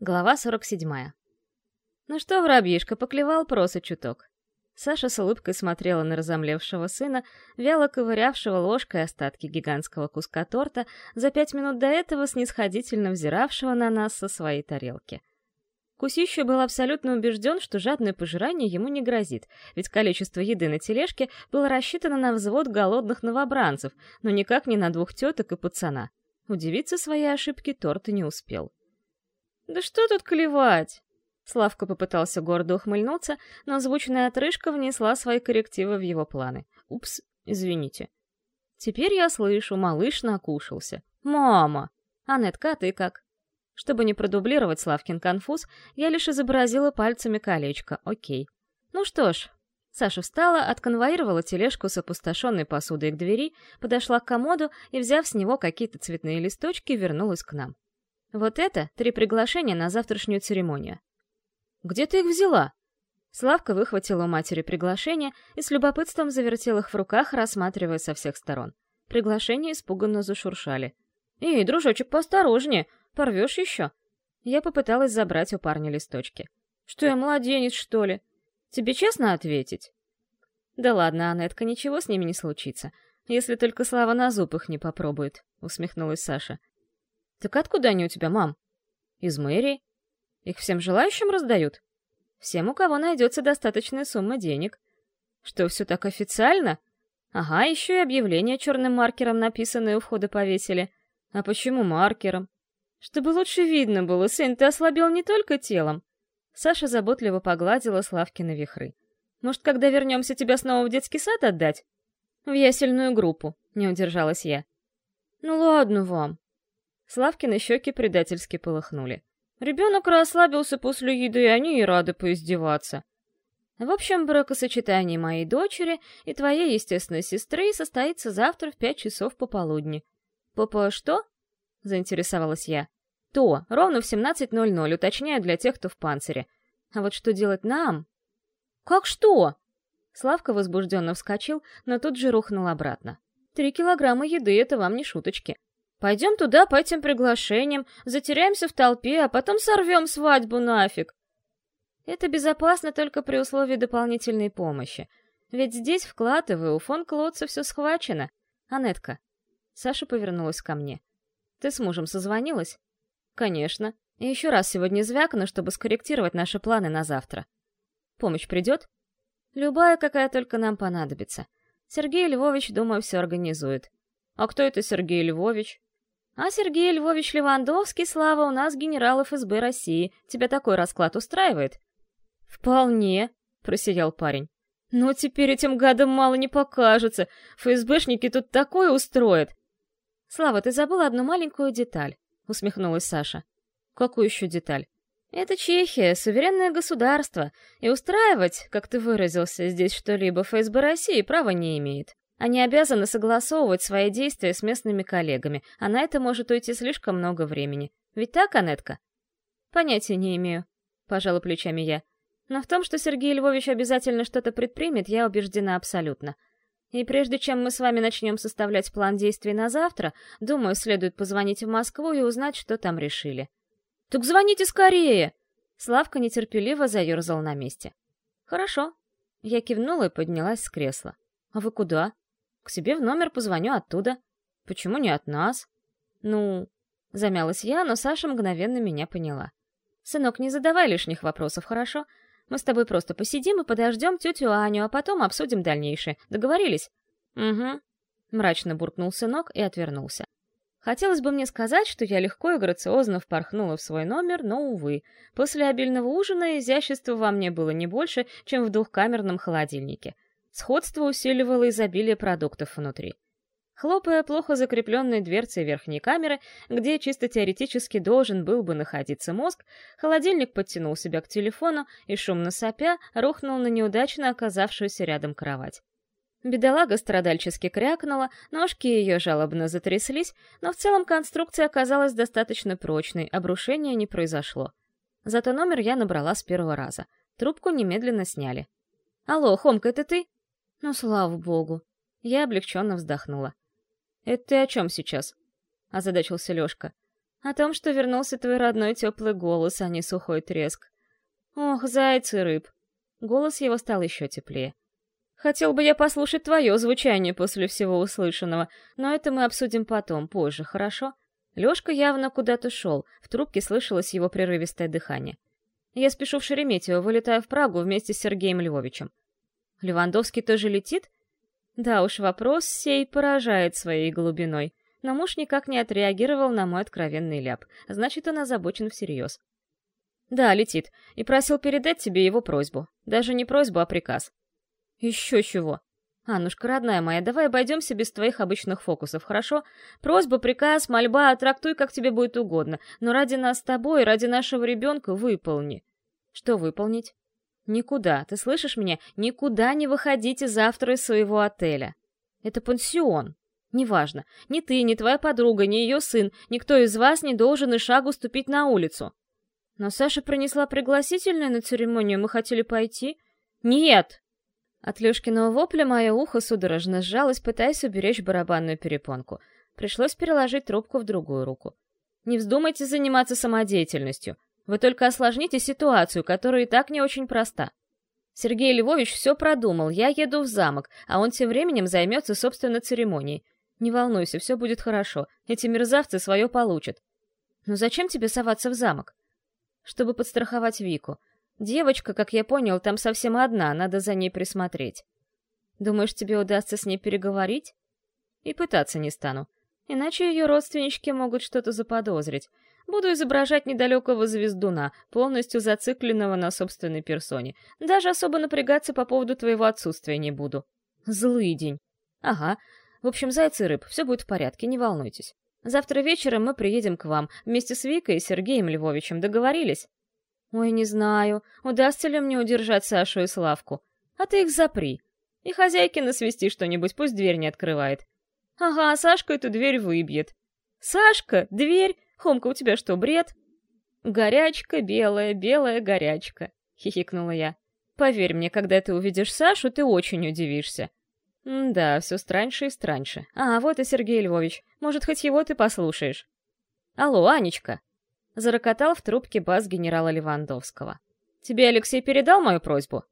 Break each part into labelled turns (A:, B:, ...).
A: Глава 47. Ну что, воробьишка, поклевал проса чуток. Саша с улыбкой смотрела на разомлевшего сына, вяло ковырявшего ложкой остатки гигантского куска торта, за пять минут до этого снисходительно взиравшего на нас со своей тарелки. Кусищу был абсолютно убежден, что жадное пожирание ему не грозит, ведь количество еды на тележке было рассчитано на взвод голодных новобранцев, но никак не на двух теток и пацана. Удивиться своей ошибке торт и не успел. «Да что тут клевать?» Славка попытался гордо ухмыльнуться, но звучная отрыжка внесла свои коррективы в его планы. «Упс, извините». Теперь я слышу, малыш накушался. «Мама!» «Анетка, а ты как?» Чтобы не продублировать Славкин конфуз, я лишь изобразила пальцами колечко. Окей. Ну что ж. Саша встала, отконвоировала тележку с опустошенной посудой к двери, подошла к комоду и, взяв с него какие-то цветные листочки, вернулась к нам. Вот это три приглашения на завтрашнюю церемонию. Где ты их взяла? Славка выхватила у матери приглашение и с любопытством завертел их в руках, рассматривая со всех сторон. Приглашения испуганно зашуршали. «Эй, дружочек, поосторожнее, порвешь еще!» Я попыталась забрать у парня листочки. «Что я, младенец, что ли? Тебе честно ответить?» «Да ладно, Анетка, ничего с ними не случится, если только Слава на зуб их не попробует», — усмехнулась Саша. «Так откуда они у тебя, мам?» «Из мэрии. Их всем желающим раздают?» «Всем, у кого найдется достаточная сумма денег». «Что, все так официально?» «Ага, еще и объявление черным маркером написанное у входа повесили». «А почему маркером?» «Чтобы лучше видно было, сын, ты ослабел не только телом». Саша заботливо погладила Славкины вихры. «Может, когда вернемся, тебя снова в детский сад отдать?» «В ясельную группу», — не удержалась я. «Ну ладно вам», Славкины щеки предательски полыхнули. Ребенок расслабился после еды, и они и рады поиздеваться. В общем, бракосочетание моей дочери и твоей естественной сестры состоится завтра в пять часов пополудни. Папа, что? Заинтересовалась я. То, ровно в 17.00, уточняю для тех, кто в панцире. А вот что делать нам? Как что? Славка возбужденно вскочил, но тут же рухнул обратно. Три килограмма еды — это вам не шуточки. Пойдем туда по этим приглашениям, затеряемся в толпе, а потом сорвем свадьбу нафиг. Это безопасно только при условии дополнительной помощи. Ведь здесь, вкладывая, у фон Клодца все схвачено. Анетка. Саша повернулась ко мне. Ты с мужем созвонилась? Конечно. И еще раз сегодня звякну, чтобы скорректировать наши планы на завтра. Помощь придет? Любая, какая только нам понадобится. Сергей Львович, думаю, все организует. А кто это Сергей Львович? А Сергей Львович Левандовский, Слава, у нас генерал ФСБ России. Тебя такой расклад устраивает? Вполне, просиял парень. Но теперь этим гадам мало не покажется. ФСБшники тут такое устроят. Слава, ты забыла одну маленькую деталь, усмехнулась Саша. Какую еще деталь? Это Чехия, суверенное государство, и устраивать, как ты выразился, здесь что-либо ФСБ России права не имеет. Они обязаны согласовывать свои действия с местными коллегами, а на это может уйти слишком много времени. Ведь так, Анетка? Понятия не имею, пожала плечами я. Но в том, что Сергей Львович обязательно что-то предпримет, я убеждена абсолютно. И прежде чем мы с вами начнем составлять план действий на завтра, думаю, следует позвонить в Москву и узнать, что там решили. «Так звоните скорее!» Славка нетерпеливо заерзал на месте. «Хорошо». Я кивнула и поднялась с кресла. «А вы куда?» К себе в номер позвоню оттуда. Почему не от нас? Ну, замялась я, но Саша мгновенно меня поняла. Сынок, не задавай лишних вопросов, хорошо? Мы с тобой просто посидим и подождем тетю Аню, а потом обсудим дальнейшее. Договорились? Угу. Мрачно буркнул сынок и отвернулся. Хотелось бы мне сказать, что я легко и грациозно впорхнула в свой номер, но, увы, после обильного ужина изящества во мне было не больше, чем в двухкамерном холодильнике — Сходство усиливало изобилие продуктов внутри. Хлопая плохо закрепленной дверцей верхней камеры, где чисто теоретически должен был бы находиться мозг, холодильник подтянул себя к телефону и, шумно сопя, рухнул на неудачно оказавшуюся рядом кровать. Бедолага страдальчески крякнула, ножки ее жалобно затряслись, но в целом конструкция оказалась достаточно прочной, обрушения не произошло. Зато номер я набрала с первого раза. Трубку немедленно сняли. «Алло, Хомка, это ты?» Ну, слава богу. Я облегченно вздохнула. «Это ты о чем сейчас?» — озадачился Лёшка. О том, что вернулся твой родной теплый голос, а не сухой треск. Ох, зайцы рыб. Голос его стал еще теплее. Хотел бы я послушать твое звучание после всего услышанного, но это мы обсудим потом, позже, хорошо? Лёшка явно куда-то шел, в трубке слышалось его прерывистое дыхание. Я спешу в Шереметьево, вылетаю в Прагу вместе с Сергеем Львовичем. Левандовский тоже летит? Да уж, вопрос сей поражает своей глубиной. Но муж никак не отреагировал на мой откровенный ляп. Значит, он озабочен всерьез. Да, летит. И просил передать тебе его просьбу. Даже не просьбу, а приказ. Еще чего. Аннушка, родная моя, давай обойдемся без твоих обычных фокусов, хорошо? Просьба, приказ, мольба, трактуй, как тебе будет угодно. Но ради нас с тобой, ради нашего ребенка выполни. Что выполнить? Никуда, ты слышишь меня? Никуда не выходите завтра из своего отеля. Это пансион. Неважно, ни ты, ни твоя подруга, ни ее сын, никто из вас не должен и шагу ступить на улицу. Но Саша принесла пригласительное на церемонию, мы хотели пойти. Нет! От Лёшкиного вопля мое ухо судорожно сжалось, пытаясь уберечь барабанную перепонку. Пришлось переложить трубку в другую руку. Не вздумайте заниматься самодеятельностью. Вы только осложните ситуацию, которая и так не очень проста. Сергей Львович все продумал, я еду в замок, а он тем временем займется собственно церемонией. Не волнуйся, все будет хорошо, эти мерзавцы свое получат. Но зачем тебе соваться в замок? Чтобы подстраховать Вику. Девочка, как я понял, там совсем одна, надо за ней присмотреть. Думаешь, тебе удастся с ней переговорить? И пытаться не стану. Иначе ее родственнички могут что-то заподозрить. Буду изображать недалекого звездуна, полностью зацикленного на собственной персоне. Даже особо напрягаться по поводу твоего отсутствия не буду. Злый день. Ага. В общем, зайцы и рыб, все будет в порядке, не волнуйтесь. Завтра вечером мы приедем к вам, вместе с Викой и Сергеем Львовичем. Договорились? Ой, не знаю, удастся ли мне удержать Сашу и Славку. А ты их запри. И хозяйке насвести что-нибудь, пусть дверь не открывает. Ага, Сашка эту дверь выбьет. Сашка, дверь? Хомка, у тебя что, бред? Горячка, белая, белая горячка, хихикнула я. Поверь мне, когда ты увидишь Сашу, ты очень удивишься. М да, все страньше и страньше. А, вот и Сергей Львович. Может, хоть его ты послушаешь. Алло, Анечка. Зарокотал в трубке бас генерала Левандовского. Тебе Алексей передал мою просьбу?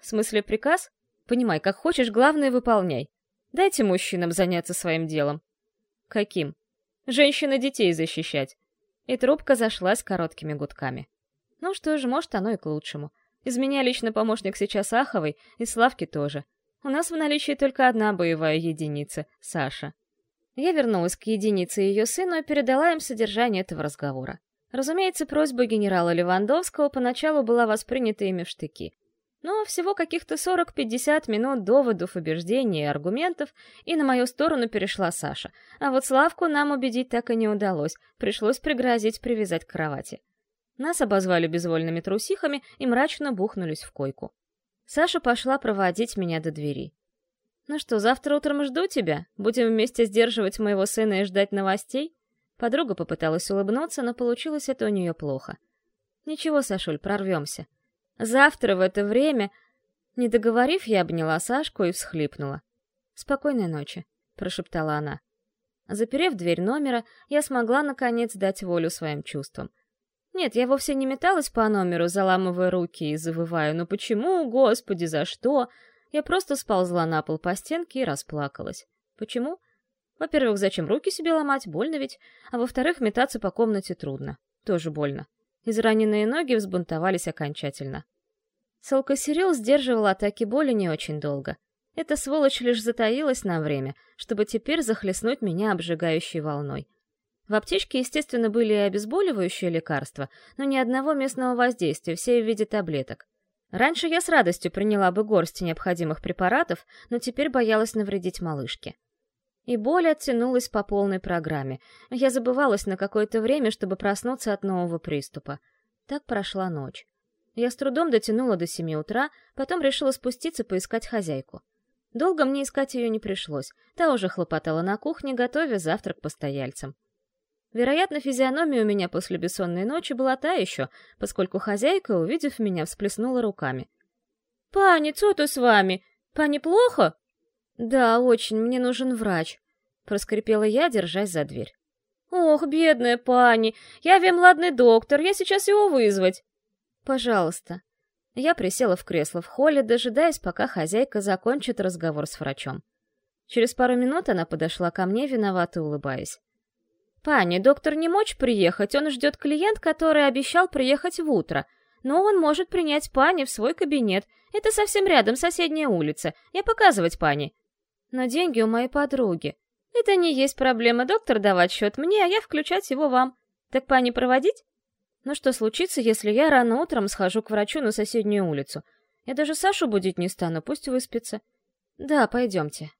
A: В смысле приказ? Понимай, как хочешь, главное выполняй. Дайте мужчинам заняться своим делом. Каким? Женщина детей защищать. И трубка зашлась короткими гудками. Ну что же, может, оно и к лучшему. Из меня лично помощник сейчас Аховой, и Славки тоже. У нас в наличии только одна боевая единица — Саша. Я вернулась к единице и ее сыну и передала им содержание этого разговора. Разумеется, просьба генерала Левандовского поначалу была воспринята ими в штыки. Но всего каких-то 40-50 минут доводов, убеждений и аргументов, и на мою сторону перешла Саша. А вот Славку нам убедить так и не удалось, пришлось пригрозить привязать к кровати. Нас обозвали безвольными трусихами и мрачно бухнулись в койку. Саша пошла проводить меня до двери. «Ну что, завтра утром жду тебя? Будем вместе сдерживать моего сына и ждать новостей?» Подруга попыталась улыбнуться, но получилось это у нее плохо. «Ничего, Сашуль, прорвемся. Завтра в это время...» Не договорив, я обняла Сашку и всхлипнула. «Спокойной ночи», — прошептала она. Заперев дверь номера, я смогла, наконец, дать волю своим чувствам. Нет, я вовсе не металась по номеру, заламывая руки и завывая «Ну почему, господи, за что?» Я просто сползла на пол по стенке и расплакалась. Почему? Во-первых, зачем руки себе ломать, больно ведь, а во-вторых, метаться по комнате трудно, тоже больно. Израненные ноги взбунтовались окончательно. Салкосерил сдерживал атаки боли не очень долго. Эта сволочь лишь затаилась на время, чтобы теперь захлестнуть меня обжигающей волной. В аптечке, естественно, были и обезболивающие лекарства, но ни одного местного воздействия, все в виде таблеток. Раньше я с радостью приняла бы горсть необходимых препаратов, но теперь боялась навредить малышке. И боль оттянулась по полной программе. Я забывалась на какое-то время, чтобы проснуться от нового приступа. Так прошла ночь. Я с трудом дотянула до семи утра, потом решила спуститься поискать хозяйку. Долго мне искать ее не пришлось. Та уже хлопотала на кухне, готовя завтрак постояльцам. Вероятно, физиономия у меня после бессонной ночи была та еще, поскольку хозяйка, увидев меня, всплеснула руками. «Пани, что то с вами? Пани плохо?» «Да, очень, мне нужен врач», — проскрипела я, держась за дверь. «Ох, бедная пани, я вем ладный доктор, я сейчас его вызвать!» «Пожалуйста». Я присела в кресло в холле, дожидаясь, пока хозяйка закончит разговор с врачом. Через пару минут она подошла ко мне, виновато улыбаясь. «Пани, доктор не мочь приехать, он ждет клиент, который обещал приехать в утро. Но он может принять пани в свой кабинет. Это совсем рядом, соседняя улица. Я показывать пани». «Но деньги у моей подруги. Это не есть проблема, доктор давать счет мне, а я включать его вам. Так пани проводить? Ну что случится, если я рано утром схожу к врачу на соседнюю улицу? Я даже Сашу будить не стану, пусть выспится. Да, пойдемте.